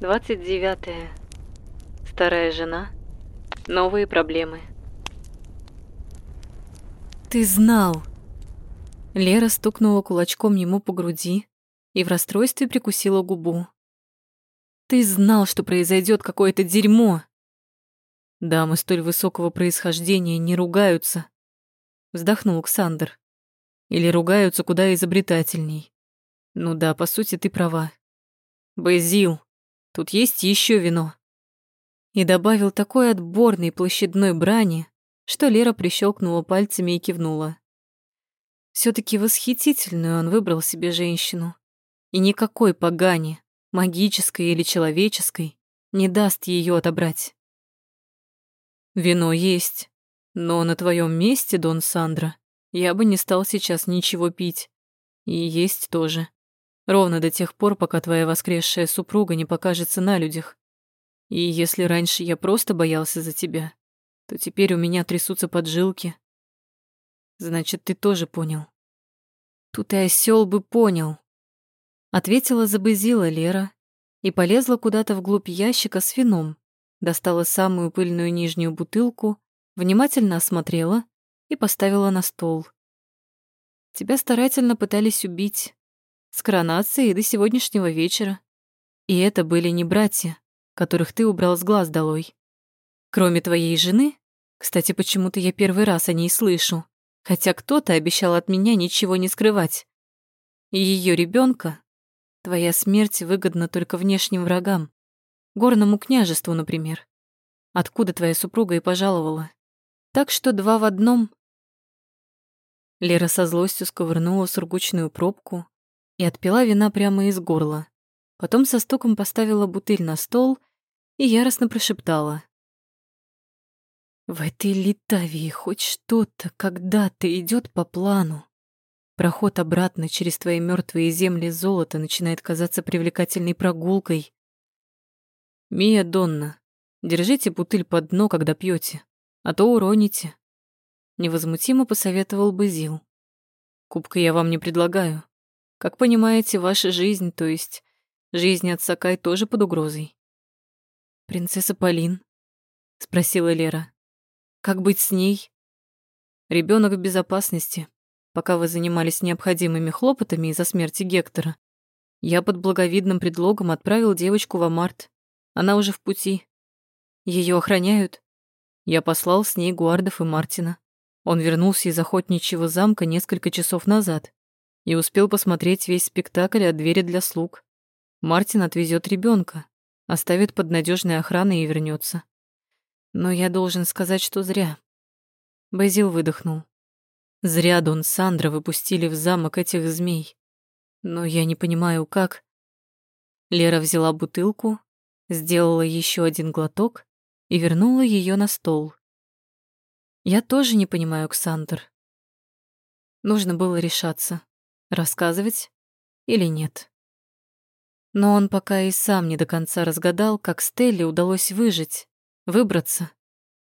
Двадцать девятое. Старая жена. Новые проблемы. Ты знал. Лера стукнула кулачком ему по груди и в расстройстве прикусила губу. Ты знал, что произойдет какое-то дерьмо. Дамы столь высокого происхождения не ругаются, вздохнул Ксандр. Или ругаются куда изобретательней. Ну да, по сути, ты права. Базил, тут есть еще вино. И добавил такой отборной площадной брани, что Лера прищелкнула пальцами и кивнула. все таки восхитительную он выбрал себе женщину. И никакой погани, магической или человеческой, не даст ее отобрать. Вино есть, но на твоем месте, Дон Сандра, я бы не стал сейчас ничего пить. И есть тоже. Ровно до тех пор, пока твоя воскресшая супруга не покажется на людях. И если раньше я просто боялся за тебя, то теперь у меня трясутся поджилки. Значит, ты тоже понял. Тут и осел бы понял. Ответила забызила Лера и полезла куда-то вглубь ящика с вином, достала самую пыльную нижнюю бутылку, внимательно осмотрела и поставила на стол. Тебя старательно пытались убить, с коронацией до сегодняшнего вечера. И это были не братья, которых ты убрал с глаз долой. Кроме твоей жены, кстати, почему-то я первый раз о ней слышу, хотя кто-то обещал от меня ничего не скрывать. И ее ребенка, твоя смерть выгодна только внешним врагам, горному княжеству, например, откуда твоя супруга и пожаловала. Так что два в одном. Лера со злостью сковырнула сургучную пробку и отпила вина прямо из горла. Потом со стуком поставила бутыль на стол и яростно прошептала. «В этой Литавии хоть что-то когда-то идет по плану. Проход обратно через твои мертвые земли золота начинает казаться привлекательной прогулкой. Мия Донна, держите бутыль под дно, когда пьете, а то уроните. Невозмутимо посоветовал бы Зил. Кубка я вам не предлагаю. Как понимаете, ваша жизнь, то есть жизнь отца Кай тоже под угрозой. Принцесса Полин, спросила Лера. Как быть с ней? Ребенок в безопасности. Пока вы занимались необходимыми хлопотами из-за смерти Гектора, я под благовидным предлогом отправил девочку в Амарт. Она уже в пути. Ее охраняют. Я послал с ней Гуардов и Мартина. Он вернулся из охотничьего замка несколько часов назад и успел посмотреть весь спектакль от двери для слуг. Мартин отвезет ребенка, оставит под надежной охраной и вернется. Но я должен сказать, что зря. Базил выдохнул. Зря Дон Сандра выпустили в замок этих змей. Но я не понимаю, как... Лера взяла бутылку, сделала еще один глоток и вернула ее на стол. Я тоже не понимаю, Ксандр. Нужно было решаться. Рассказывать или нет? Но он пока и сам не до конца разгадал, как Стелле удалось выжить, выбраться.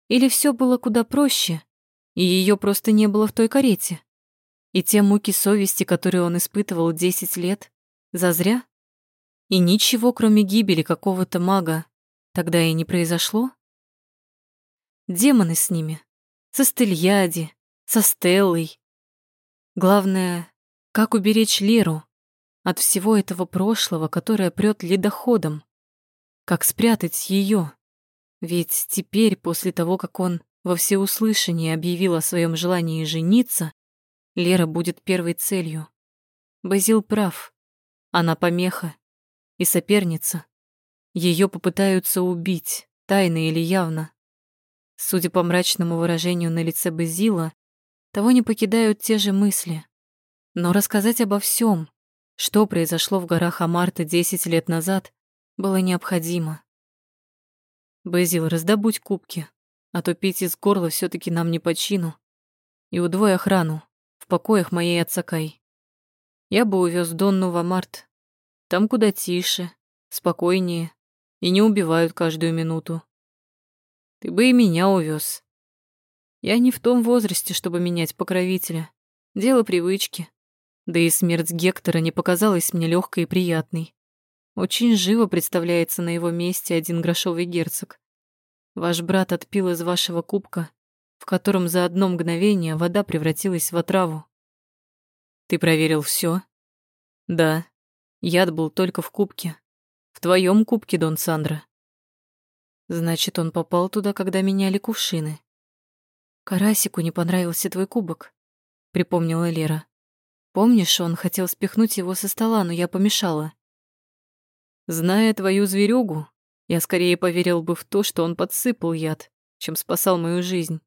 Или все было куда проще, и ее просто не было в той карете. И те муки совести, которые он испытывал десять лет, зазря? И ничего, кроме гибели какого-то мага, тогда и не произошло? Демоны с ними, со Стельяди, со Стеллой. Главное, как уберечь Леру от всего этого прошлого, которое прет ледоходом? Как спрятать ее? Ведь теперь, после того, как он во всеуслышание объявил о своем желании жениться, Лера будет первой целью. Базил прав. Она помеха и соперница. Ее попытаются убить, тайно или явно. Судя по мрачному выражению на лице Базила, того не покидают те же мысли. Но рассказать обо всем, что произошло в горах Амарта 10 лет назад, было необходимо. Безил, раздобудь кубки, а то пить из горла все таки нам не по чину. И удвой охрану в покоях моего отца, Кай. Я бы увез Донну в Амарт. Там куда тише, спокойнее и не убивают каждую минуту. Ты бы и меня увез. Я не в том возрасте, чтобы менять покровителя. Дело привычки. Да и смерть Гектора не показалась мне легкой и приятной. Очень живо представляется на его месте один грошовый герцог. Ваш брат отпил из вашего кубка, в котором за одно мгновение вода превратилась в отраву. Ты проверил все? Да. Яд был только в кубке. В твоем кубке, Дон Сандра. Значит, он попал туда, когда меняли кувшины. Карасику не понравился твой кубок, припомнила Лера. Помнишь, он хотел спихнуть его со стола, но я помешала. Зная твою зверюгу, я скорее поверил бы в то, что он подсыпал яд, чем спасал мою жизнь.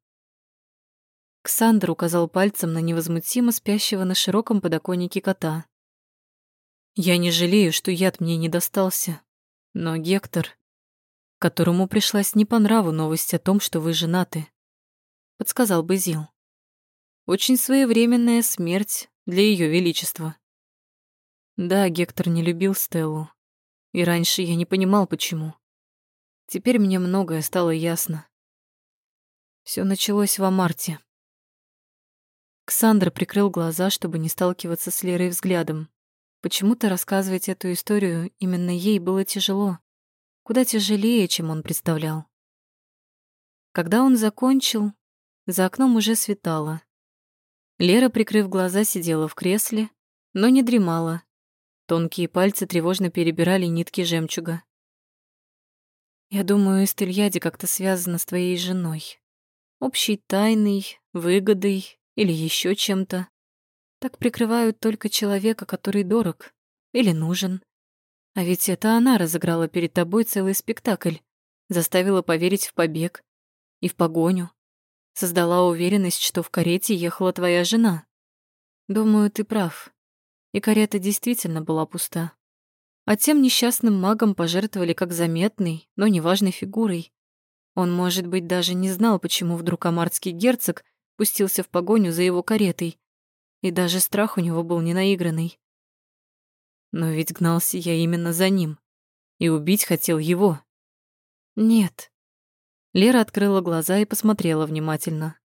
Ксандр указал пальцем на невозмутимо спящего на широком подоконнике кота. «Я не жалею, что яд мне не достался, но Гектор, которому пришлась не по нраву новость о том, что вы женаты, подсказал Базил. Очень своевременная смерть для Ее Величества. Да, Гектор не любил Стеллу, и раньше я не понимал, почему. Теперь мне многое стало ясно. Все началось в марте. Ксандр прикрыл глаза, чтобы не сталкиваться с Лерой взглядом. Почему-то рассказывать эту историю именно ей было тяжело. Куда тяжелее, чем он представлял. Когда он закончил, за окном уже светало. Лера, прикрыв глаза, сидела в кресле, но не дремала, Тонкие пальцы тревожно перебирали нитки жемчуга. «Я думаю, Эстельяди как-то связана с твоей женой. Общей тайной, выгодой или еще чем-то. Так прикрывают только человека, который дорог или нужен. А ведь это она разыграла перед тобой целый спектакль, заставила поверить в побег и в погоню, создала уверенность, что в карете ехала твоя жена. Думаю, ты прав и карета действительно была пуста. А тем несчастным магом пожертвовали как заметной, но неважной фигурой. Он, может быть, даже не знал, почему вдруг амарский герцог пустился в погоню за его каретой, и даже страх у него был ненаигранный. Но ведь гнался я именно за ним, и убить хотел его. Нет. Лера открыла глаза и посмотрела внимательно.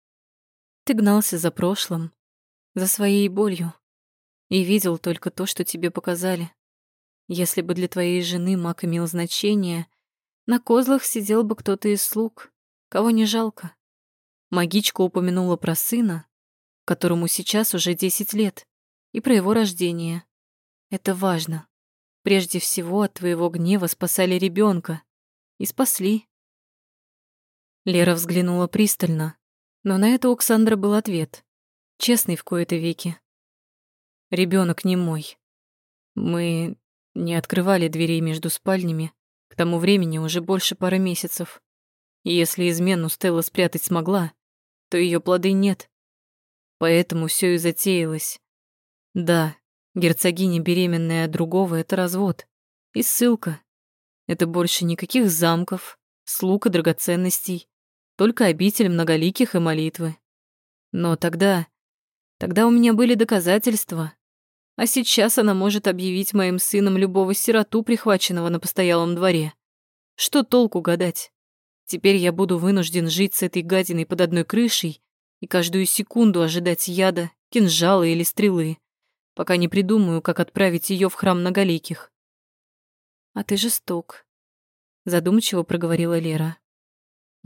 Ты гнался за прошлым, за своей болью и видел только то, что тебе показали. Если бы для твоей жены маг имел значение, на козлах сидел бы кто-то из слуг, кого не жалко. Магичка упомянула про сына, которому сейчас уже 10 лет, и про его рождение. Это важно. Прежде всего от твоего гнева спасали ребенка И спасли. Лера взглянула пристально, но на это у Оксандра был ответ. Честный в кои-то веки. Ребенок не мой. Мы не открывали дверей между спальнями. К тому времени уже больше пары месяцев. И если измену Стелла спрятать смогла, то ее плоды нет. Поэтому все и затеялось. Да, герцогиня беременная от другого — это развод. И ссылка. Это больше никаких замков, слуг и драгоценностей, только обитель многоликих и молитвы. Но тогда Тогда у меня были доказательства. А сейчас она может объявить моим сыном любого сироту, прихваченного на постоялом дворе. Что толку гадать? Теперь я буду вынужден жить с этой гадиной под одной крышей и каждую секунду ожидать яда, кинжала или стрелы, пока не придумаю, как отправить ее в храм многоликих. «А ты жесток», — задумчиво проговорила Лера.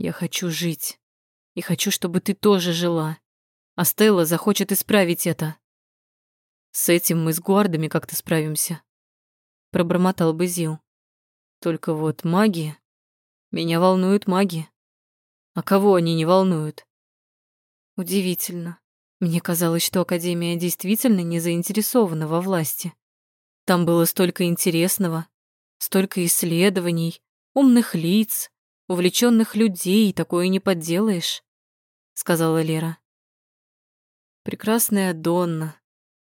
«Я хочу жить, и хочу, чтобы ты тоже жила а Стелла захочет исправить это. С этим мы с гуардами как-то справимся, пробормотал Базил. Только вот маги... Меня волнуют маги. А кого они не волнуют? Удивительно. Мне казалось, что Академия действительно не заинтересована во власти. Там было столько интересного, столько исследований, умных лиц, увлеченных людей, такое не подделаешь, сказала Лера. Прекрасная Донна.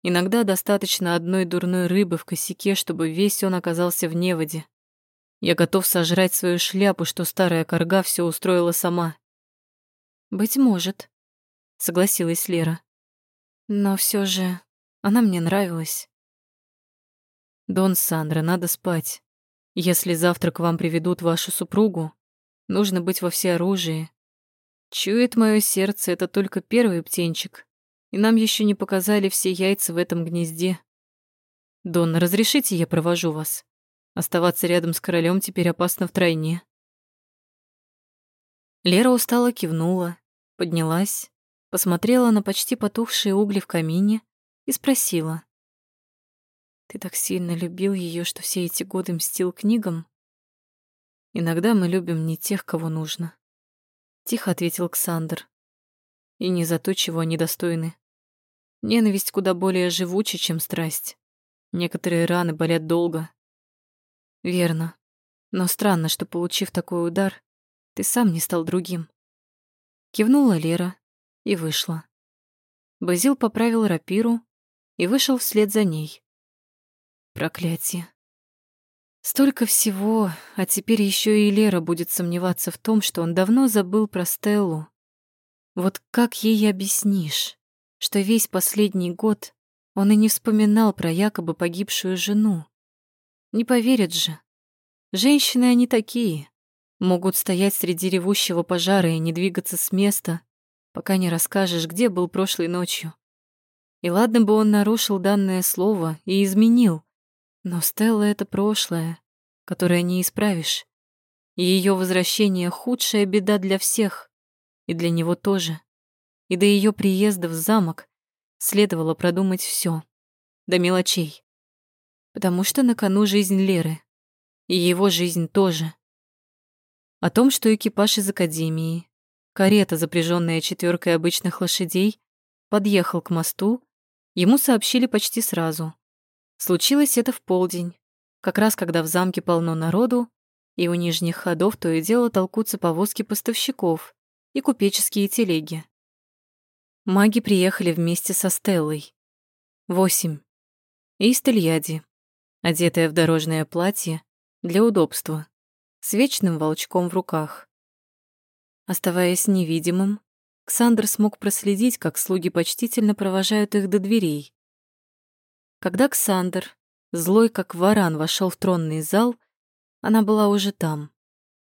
Иногда достаточно одной дурной рыбы в косяке, чтобы весь он оказался в неводе. Я готов сожрать свою шляпу, что старая корга все устроила сама. Быть может, согласилась Лера. Но все же она мне нравилась. Дон Сандра, надо спать. Если завтра к вам приведут вашу супругу, нужно быть во всеоружии. Чует мое сердце, это только первый птенчик и нам еще не показали все яйца в этом гнезде. Дон, разрешите, я провожу вас? Оставаться рядом с королем теперь опасно втройне. Лера устало кивнула, поднялась, посмотрела на почти потухшие угли в камине и спросила. «Ты так сильно любил ее, что все эти годы мстил книгам?» «Иногда мы любим не тех, кого нужно», — тихо ответил Ксандр. «И не за то, чего они достойны. Ненависть куда более живуча, чем страсть. Некоторые раны болят долго». «Верно. Но странно, что, получив такой удар, ты сам не стал другим». Кивнула Лера и вышла. Базил поправил рапиру и вышел вслед за ней. Проклятие. Столько всего, а теперь еще и Лера будет сомневаться в том, что он давно забыл про Стеллу. Вот как ей объяснишь, что весь последний год он и не вспоминал про якобы погибшую жену? Не поверят же. Женщины они такие. Могут стоять среди ревущего пожара и не двигаться с места, пока не расскажешь, где был прошлой ночью. И ладно бы он нарушил данное слово и изменил, но Стелла — это прошлое, которое не исправишь. И ее возвращение — худшая беда для всех, и для него тоже. И до ее приезда в замок следовало продумать все до мелочей. Потому что на кону жизнь Леры, и его жизнь тоже. О том, что экипаж из Академии, карета, запряженная четверкой обычных лошадей, подъехал к мосту, ему сообщили почти сразу. Случилось это в полдень, как раз когда в замке полно народу, и у нижних ходов то и дело толкутся повозки поставщиков и купеческие телеги. Маги приехали вместе со Стеллой. Восемь. И Стельяди, одетая в дорожное платье для удобства, с вечным волчком в руках. Оставаясь невидимым, Ксандр смог проследить, как слуги почтительно провожают их до дверей, когда Ксандр, злой как варан, вошел в тронный зал, она была уже там.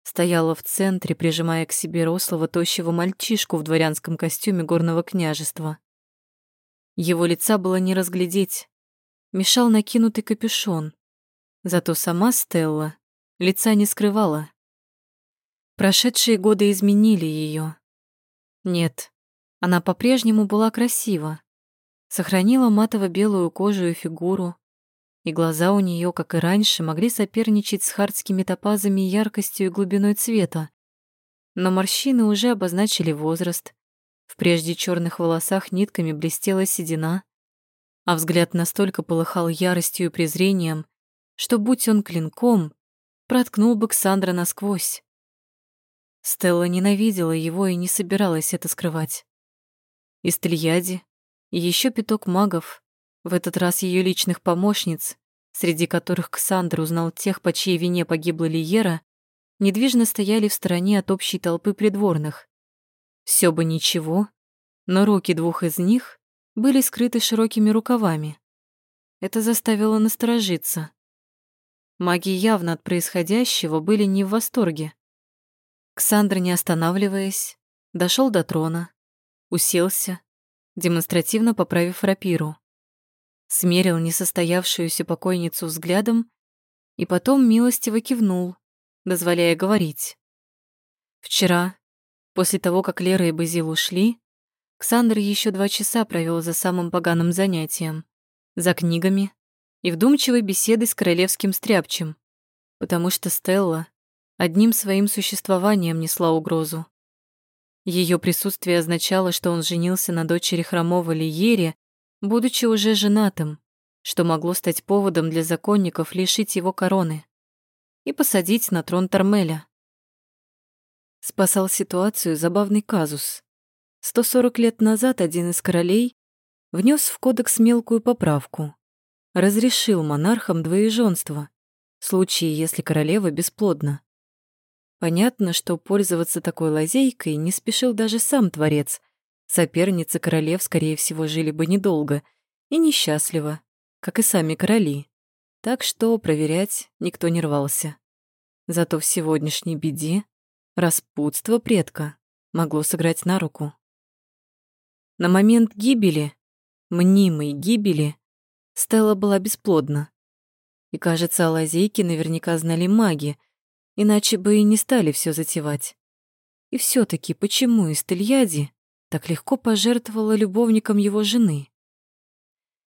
Стояла в центре, прижимая к себе рослого тощего мальчишку в дворянском костюме горного княжества. Его лица было не разглядеть, мешал накинутый капюшон. Зато сама Стелла лица не скрывала. Прошедшие годы изменили ее. Нет, она по-прежнему была красива, Сохранила матово-белую кожу и фигуру, и глаза у нее, как и раньше, могли соперничать с хардскими топазами яркостью и глубиной цвета. Но морщины уже обозначили возраст. В прежде черных волосах нитками блестела седина, а взгляд настолько полыхал яростью и презрением, что, будь он клинком, проткнул бы Ксандра насквозь. Стелла ненавидела его и не собиралась это скрывать. Истельяди, и еще пяток магов, в этот раз ее личных помощниц, среди которых Ксандр узнал тех, по чьей вине погибла Лиера, недвижно стояли в стороне от общей толпы придворных. Все бы ничего, но руки двух из них были скрыты широкими рукавами. Это заставило насторожиться. Маги явно от происходящего были не в восторге. Ксандр, не останавливаясь, дошел до трона, уселся, демонстративно поправив рапиру. Смерил несостоявшуюся покойницу взглядом и потом милостиво кивнул, дозволяя говорить. Вчера, после того, как Лера и Базил ушли, Ксандр еще два часа провел за самым поганым занятием, за книгами и вдумчивой беседой с королевским стряпчем, потому что Стелла одним своим существованием несла угрозу. Ее присутствие означало, что он женился на дочери хромого Лиере, будучи уже женатым, что могло стать поводом для законников лишить его короны и посадить на трон Тормеля. Спасал ситуацию забавный казус. 140 лет назад один из королей внес в кодекс мелкую поправку. Разрешил монархам двоеженство в случае, если королева бесплодна. Понятно, что пользоваться такой лазейкой не спешил даже сам творец. Соперницы королев, скорее всего, жили бы недолго и несчастливо, как и сами короли. Так что проверять никто не рвался. Зато в сегодняшней беде распутство предка могло сыграть на руку. На момент гибели, мнимой гибели, Стелла была бесплодна. И, кажется, о лазейке наверняка знали маги, иначе бы и не стали все затевать. И все таки почему Истельяди так легко пожертвовала любовником его жены?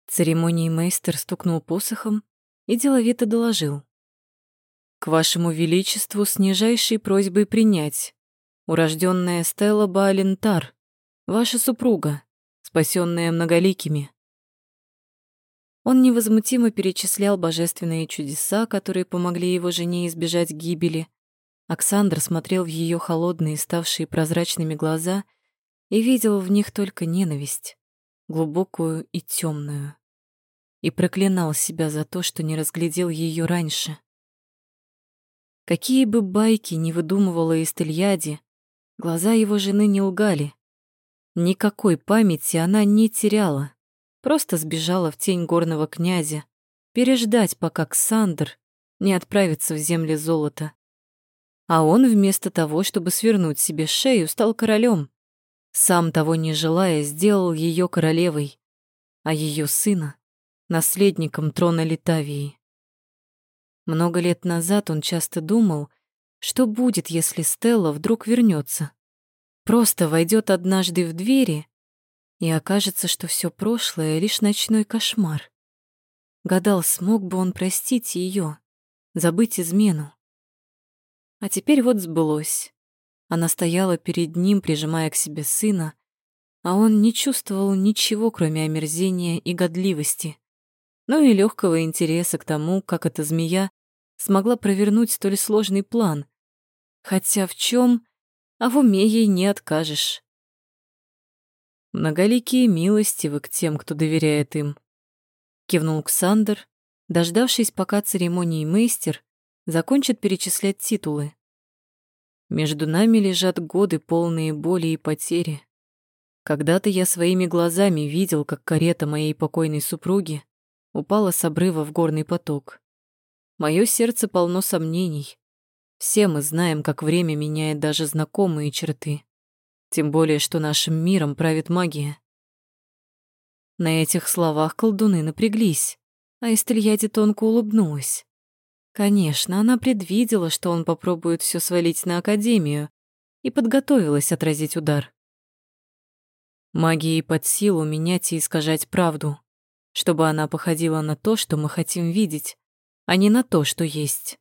Церемонии мейстер стукнул посохом и деловито доложил. «К вашему величеству с нижайшей просьбой принять урожденная Стелла Баалентар, ваша супруга, спасенная многоликими». Он невозмутимо перечислял божественные чудеса, которые помогли его жене избежать гибели. Оксандр смотрел в ее холодные, ставшие прозрачными глаза и видел в них только ненависть, глубокую и темную, и проклинал себя за то, что не разглядел ее раньше. Какие бы байки ни выдумывала Истельяди, глаза его жены не лгали. Никакой памяти она не теряла. Просто сбежала в тень горного князя, переждать, пока Ксандр не отправится в земли золота. А он вместо того, чтобы свернуть себе шею, стал королем. Сам того не желая, сделал ее королевой, а ее сына — наследником трона Литавии. Много лет назад он часто думал, что будет, если Стелла вдруг вернется. Просто войдет однажды в двери и окажется, что все прошлое — лишь ночной кошмар. Гадал, смог бы он простить ее, забыть измену. А теперь вот сбылось. Она стояла перед ним, прижимая к себе сына, а он не чувствовал ничего, кроме омерзения и годливости, ну и легкого интереса к тому, как эта змея смогла провернуть столь сложный план. Хотя в чем, а в уме ей не откажешь. Многоликие милостивы к тем, кто доверяет им. Кивнул Ксандр, дождавшись, пока церемонии мейстер закончит перечислять титулы. Между нами лежат годы, полные боли и потери. Когда-то я своими глазами видел, как карета моей покойной супруги упала с обрыва в горный поток. Мое сердце полно сомнений. Все мы знаем, как время меняет даже знакомые черты. Тем более, что нашим миром правит магия. На этих словах колдуны напряглись, а Эстельяди тонко улыбнулась. Конечно, она предвидела, что он попробует все свалить на Академию, и подготовилась отразить удар. Магией под силу менять и искажать правду, чтобы она походила на то, что мы хотим видеть, а не на то, что есть.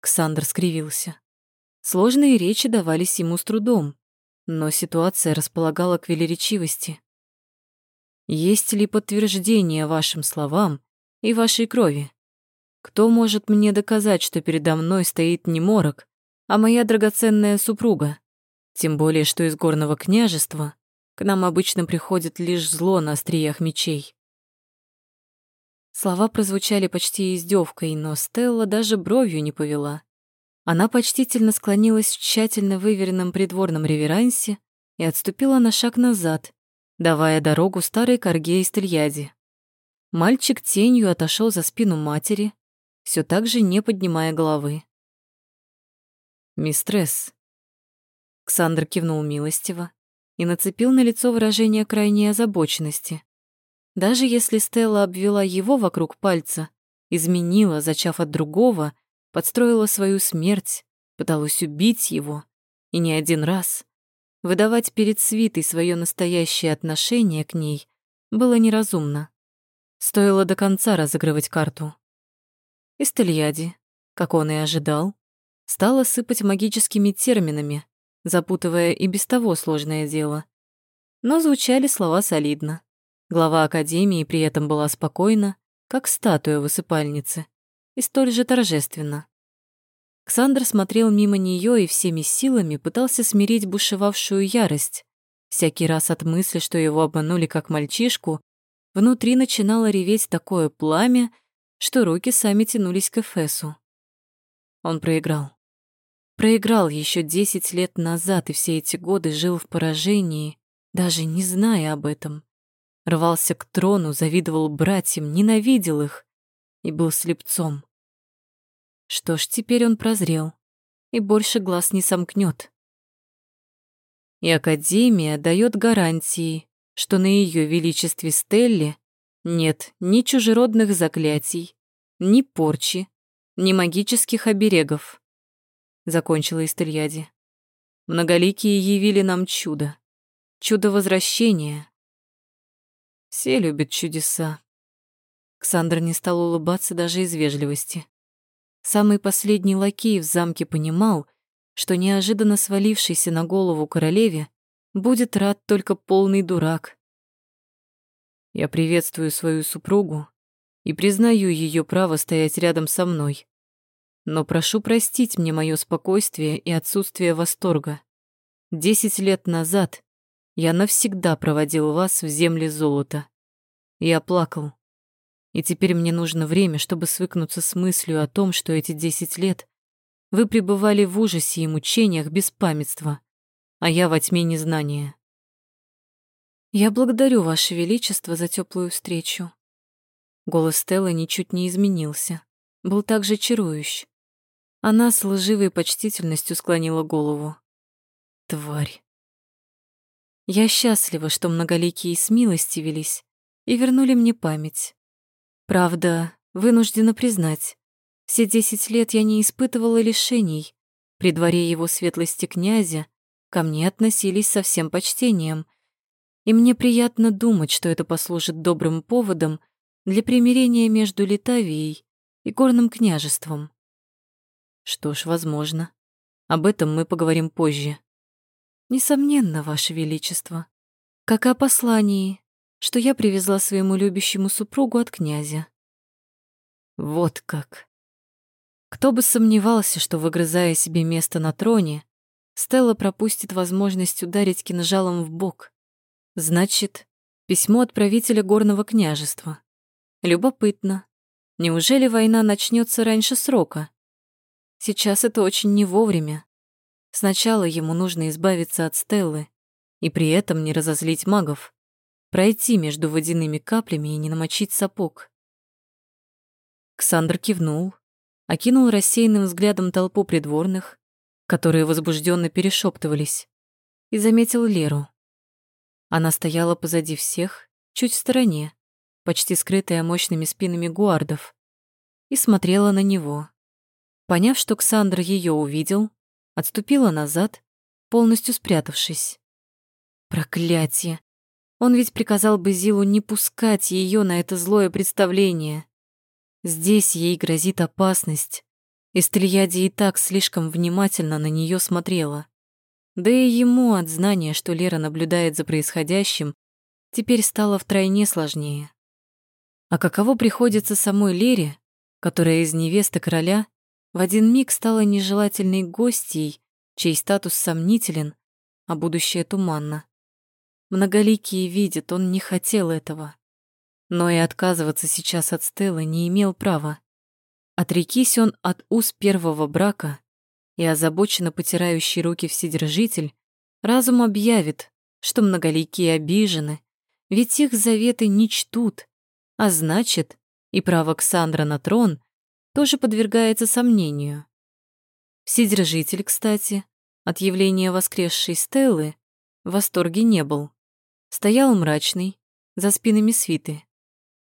Ксандр скривился. Сложные речи давались ему с трудом, но ситуация располагала к велеречивости. Есть ли подтверждение вашим словам и вашей крови? Кто может мне доказать, что передо мной стоит не морок, а моя драгоценная супруга? Тем более, что из горного княжества к нам обычно приходит лишь зло на остриях мечей. Слова прозвучали почти издевкой, но Стелла даже бровью не повела. Она почтительно склонилась в тщательно выверенном придворном реверансе и отступила на шаг назад, давая дорогу старой корге из Тельяди. Мальчик тенью отошел за спину матери, все так же не поднимая головы. «Мистресс», — Ксандр кивнул милостиво и нацепил на лицо выражение крайней озабоченности. Даже если Стелла обвела его вокруг пальца, изменила, зачав от другого — подстроила свою смерть, пыталась убить его, и не один раз. Выдавать перед свитой свое настоящее отношение к ней было неразумно. Стоило до конца разыгрывать карту. Истельяди, как он и ожидал, стала сыпать магическими терминами, запутывая и без того сложное дело. Но звучали слова солидно. Глава Академии при этом была спокойна, как статуя высыпальницы и столь же торжественно. Ксандр смотрел мимо нее и всеми силами пытался смирить бушевавшую ярость. Всякий раз от мысли, что его обманули как мальчишку, внутри начинало реветь такое пламя, что руки сами тянулись к Эфесу. Он проиграл. Проиграл еще десять лет назад и все эти годы жил в поражении, даже не зная об этом. Рвался к трону, завидовал братьям, ненавидел их и был слепцом. Что ж, теперь он прозрел и больше глаз не сомкнет. И Академия дает гарантии, что на ее величестве Стелле нет ни чужеродных заклятий, ни порчи, ни магических оберегов», — закончила Истельяди. «Многоликие явили нам чудо, чудо возвращения». Все любят чудеса. Ксандр не стал улыбаться даже из вежливости. Самый последний лакей в замке понимал, что неожиданно свалившийся на голову королеве будет рад только полный дурак. Я приветствую свою супругу и признаю ее право стоять рядом со мной. Но прошу простить мне мое спокойствие и отсутствие восторга. Десять лет назад я навсегда проводил вас в земле золота. Я плакал, и теперь мне нужно время, чтобы свыкнуться с мыслью о том, что эти десять лет вы пребывали в ужасе и мучениях без памятства, а я во тьме незнания. Я благодарю Ваше Величество за теплую встречу. Голос Стеллы ничуть не изменился, был также чарующ. Она с лживой почтительностью склонила голову. Тварь. Я счастлива, что многоликие смилостивились и вернули мне память. Правда, вынуждена признать, все десять лет я не испытывала лишений. При дворе его светлости князя ко мне относились со всем почтением, и мне приятно думать, что это послужит добрым поводом для примирения между Литавией и Горным княжеством. Что ж, возможно. Об этом мы поговорим позже. Несомненно, Ваше Величество. Как и о послании, что я привезла своему любящему супругу от князя. Вот как. Кто бы сомневался, что, выгрызая себе место на троне, Стелла пропустит возможность ударить кинжалом в бок. Значит, письмо отправителя горного княжества. Любопытно. Неужели война начнется раньше срока? Сейчас это очень не вовремя. Сначала ему нужно избавиться от Стеллы и при этом не разозлить магов пройти между водяными каплями и не намочить сапог. Ксандр кивнул, окинул рассеянным взглядом толпу придворных, которые возбужденно перешептывались, и заметил Леру. Она стояла позади всех, чуть в стороне, почти скрытая мощными спинами гуардов, и смотрела на него. Поняв, что Ксандр ее увидел, отступила назад, полностью спрятавшись. Проклятие! Он ведь приказал бы Зилу не пускать ее на это злое представление. Здесь ей грозит опасность. Истрияди и так слишком внимательно на нее смотрела. Да и ему от знания, что Лера наблюдает за происходящим, теперь стало втройне сложнее. А каково приходится самой Лере, которая из невесты короля в один миг стала нежелательной гостьей, чей статус сомнителен, а будущее туманно. Многоликие видят, он не хотел этого. Но и отказываться сейчас от Стеллы не имел права. Отрекись он от уз первого брака, и озабоченно потирающий руки вседержитель, разум объявит, что многоликие обижены, ведь их заветы не чтут, а значит, и право Ксандра на трон тоже подвергается сомнению. Вседержитель, кстати, от явления воскресшей Стеллы в восторге не был стоял мрачный, за спинами свиты.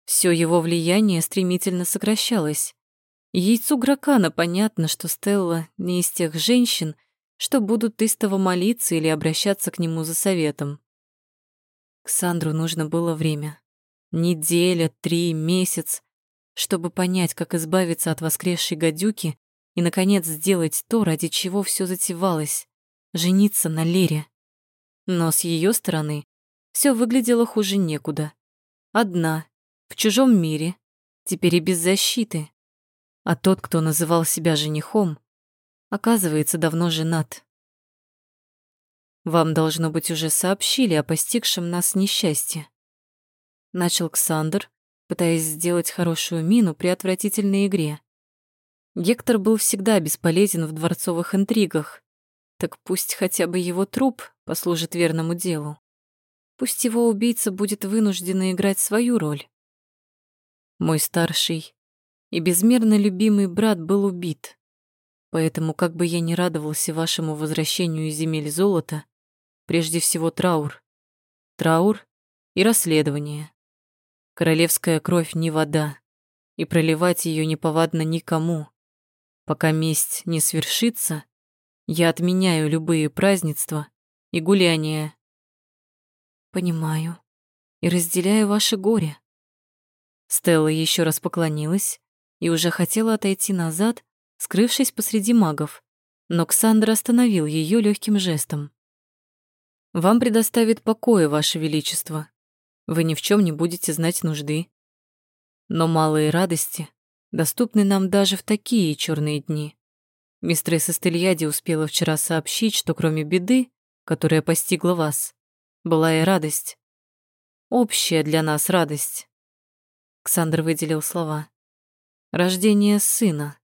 Все его влияние стремительно сокращалось. Яйцу Гракана понятно, что Стелла не из тех женщин, что будут истово молиться или обращаться к нему за советом. Ксандру нужно было время. Неделя, три, месяц, чтобы понять, как избавиться от воскресшей гадюки и, наконец, сделать то, ради чего все затевалось — жениться на Лере. Но с ее стороны все выглядело хуже некуда. Одна, в чужом мире, теперь и без защиты. А тот, кто называл себя женихом, оказывается, давно женат. Вам, должно быть, уже сообщили о постигшем нас несчастье. Начал Ксандр, пытаясь сделать хорошую мину при отвратительной игре. Гектор был всегда бесполезен в дворцовых интригах, так пусть хотя бы его труп послужит верному делу. Пусть его убийца будет вынужден играть свою роль. Мой старший и безмерно любимый брат был убит. Поэтому, как бы я ни радовался вашему возвращению из земель золота, прежде всего траур. Траур и расследование. Королевская кровь не вода. и проливать ее неповадно никому. Пока месть не свершится, я отменяю любые празднества и гуляния. Понимаю и разделяю ваше горе. Стелла еще раз поклонилась и уже хотела отойти назад, скрывшись посреди магов, но Ксандр остановил ее легким жестом. «Вам предоставит покоя, Ваше Величество. Вы ни в чем не будете знать нужды. Но малые радости доступны нам даже в такие черные дни. Мистресс Эстельяди успела вчера сообщить, что кроме беды, которая постигла вас, была и радость. Общая для нас радость. Ксандр выделил слова. Рождение сына.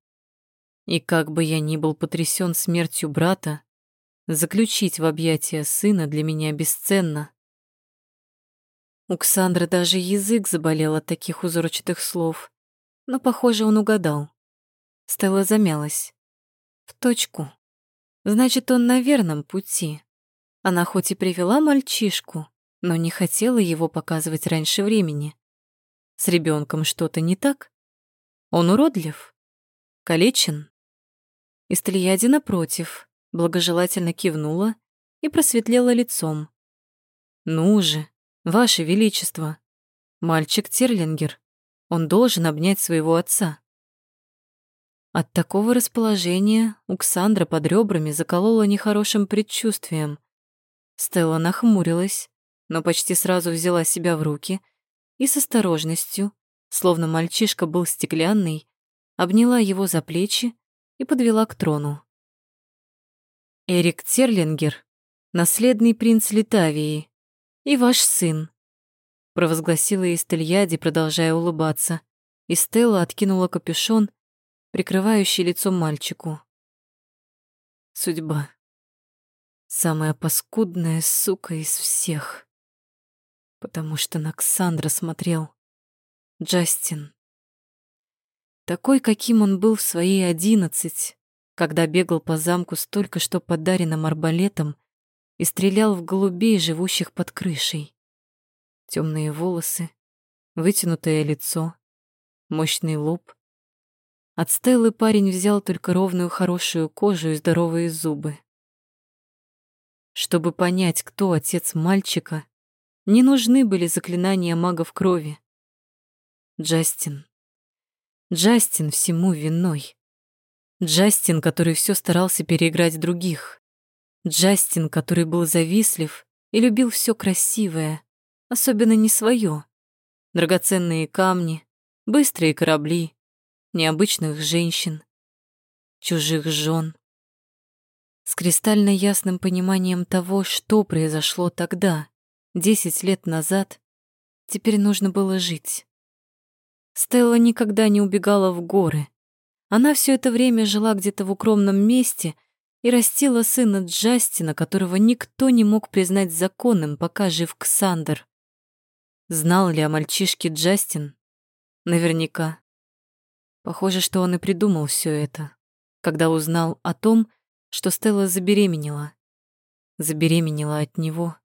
И как бы я ни был потрясен смертью брата, заключить в объятия сына для меня бесценно. У Ксандра даже язык заболел от таких узорчатых слов, но, похоже, он угадал. Стелла замялась. В точку. Значит, он на верном пути. Она хоть и привела мальчишку, но не хотела его показывать раньше времени. С ребенком что-то не так? Он уродлив? Калечен? Истлияди, напротив, благожелательно кивнула и просветлела лицом. «Ну же, Ваше Величество, мальчик Терлингер, он должен обнять своего отца». От такого расположения у Ксандра под ребрами заколола нехорошим предчувствием. Стелла нахмурилась, но почти сразу взяла себя в руки и с осторожностью, словно мальчишка был стеклянный, обняла его за плечи и подвела к трону. «Эрик Терлингер, наследный принц Литавии, и ваш сын», провозгласила Истельяди, продолжая улыбаться, и Стелла откинула капюшон прикрывающий лицо мальчику. Судьба. Самая паскудная сука из всех. Потому что на Ксандра смотрел Джастин. Такой, каким он был в свои одиннадцать, когда бегал по замку с только что подаренным арбалетом и стрелял в голубей, живущих под крышей. Темные волосы, вытянутое лицо, мощный лоб, от Стеллы парень взял только ровную хорошую кожу и здоровые зубы. Чтобы понять, кто отец мальчика, не нужны были заклинания магов крови. Джастин. Джастин всему виной. Джастин, который все старался переиграть других. Джастин, который был завистлив и любил все красивое, особенно не свое. Драгоценные камни, быстрые корабли, необычных женщин, чужих жен. С кристально ясным пониманием того, что произошло тогда, десять лет назад, теперь нужно было жить. Стелла никогда не убегала в горы. Она все это время жила где-то в укромном месте и растила сына Джастина, которого никто не мог признать законным, пока жив Ксандр. Знал ли о мальчишке Джастин? Наверняка. Похоже, что он и придумал все это, когда узнал о том, что Стелла забеременела. Забеременела от него.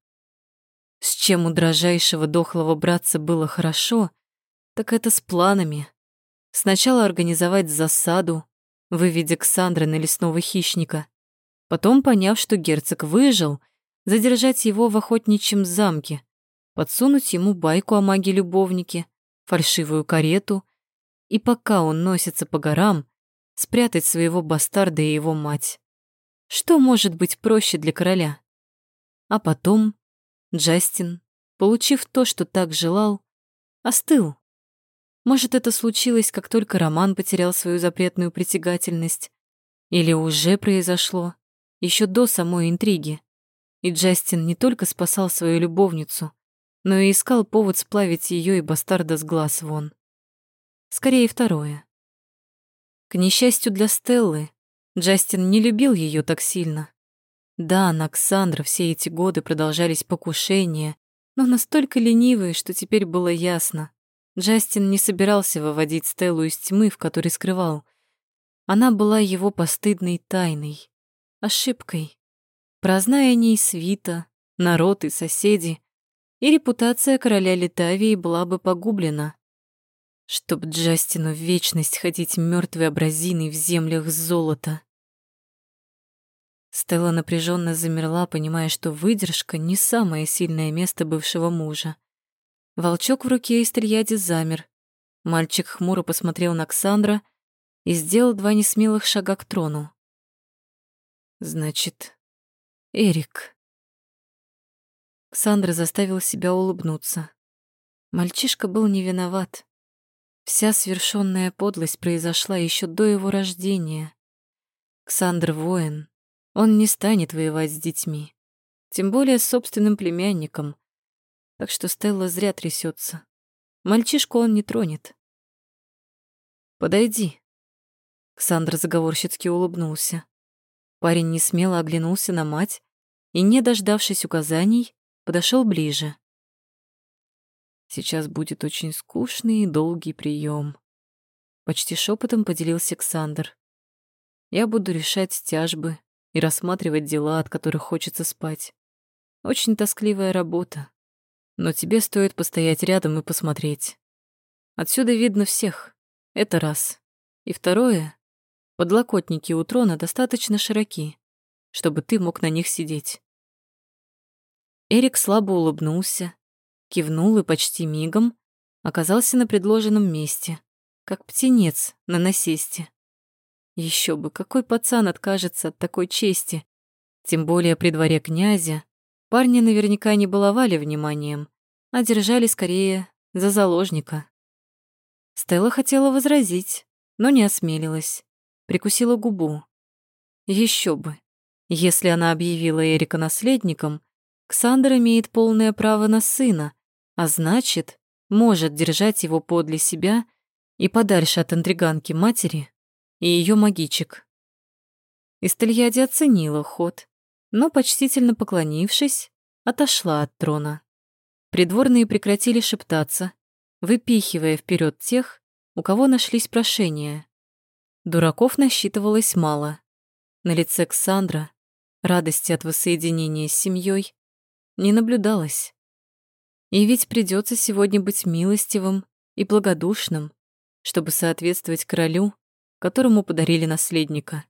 С чем у дрожайшего дохлого братца было хорошо, так это с планами. Сначала организовать засаду, выведя Ксандра на лесного хищника. Потом, поняв, что герцог выжил, задержать его в охотничьем замке, подсунуть ему байку о маге-любовнике, фальшивую карету и пока он носится по горам, спрятать своего бастарда и его мать. Что может быть проще для короля? А потом Джастин, получив то, что так желал, остыл. Может, это случилось, как только Роман потерял свою запретную притягательность, или уже произошло, еще до самой интриги. И Джастин не только спасал свою любовницу, но и искал повод сплавить ее и бастарда с глаз вон. Скорее, второе. К несчастью для Стеллы, Джастин не любил ее так сильно. Да, на Оксандра все эти годы продолжались покушения, но настолько ленивые, что теперь было ясно. Джастин не собирался выводить Стеллу из тьмы, в которой скрывал. Она была его постыдной тайной, ошибкой. Прозная о ней свита, народ и соседи, и репутация короля Литавии была бы погублена. Чтоб Джастину вечность ходить мертвой абразиной в землях золота. Стелла напряженно замерла, понимая, что выдержка не самое сильное место бывшего мужа. Волчок в руке Истельяди замер. Мальчик хмуро посмотрел на Ксандра и сделал два несмелых шага к трону. Значит, Эрик. Ксандра заставил себя улыбнуться. Мальчишка был не виноват. Вся свершенная подлость произошла еще до его рождения. Ксандр воин, он не станет воевать с детьми, тем более с собственным племянником. Так что Стелла зря трясется. Мальчишку он не тронет. «Подойди». Ксандр заговорщицки улыбнулся. Парень не смело оглянулся на мать и, не дождавшись указаний, подошел ближе. Сейчас будет очень скучный и долгий прием. Почти шепотом поделился Александр. Я буду решать тяжбы и рассматривать дела, от которых хочется спать. Очень тоскливая работа. Но тебе стоит постоять рядом и посмотреть. Отсюда видно всех. Это раз. И второе. Подлокотники у трона достаточно широки, чтобы ты мог на них сидеть. Эрик слабо улыбнулся, кивнул и почти мигом оказался на предложенном месте, как птенец на насесте. Еще бы, какой пацан откажется от такой чести? Тем более при дворе князя парни наверняка не баловали вниманием, а держали скорее за заложника. Стелла хотела возразить, но не осмелилась, прикусила губу. Еще бы. Если она объявила Эрика наследником, Ксандр имеет полное право на сына, а значит, может держать его подле себя и подальше от интриганки матери и ее магичек. Истельяди оценила ход, но, почтительно поклонившись, отошла от трона. Придворные прекратили шептаться, выпихивая вперед тех, у кого нашлись прошения. Дураков насчитывалось мало. На лице Ксандра радости от воссоединения с семьей не наблюдалось. И ведь придется сегодня быть милостивым и благодушным, чтобы соответствовать королю, которому подарили наследника.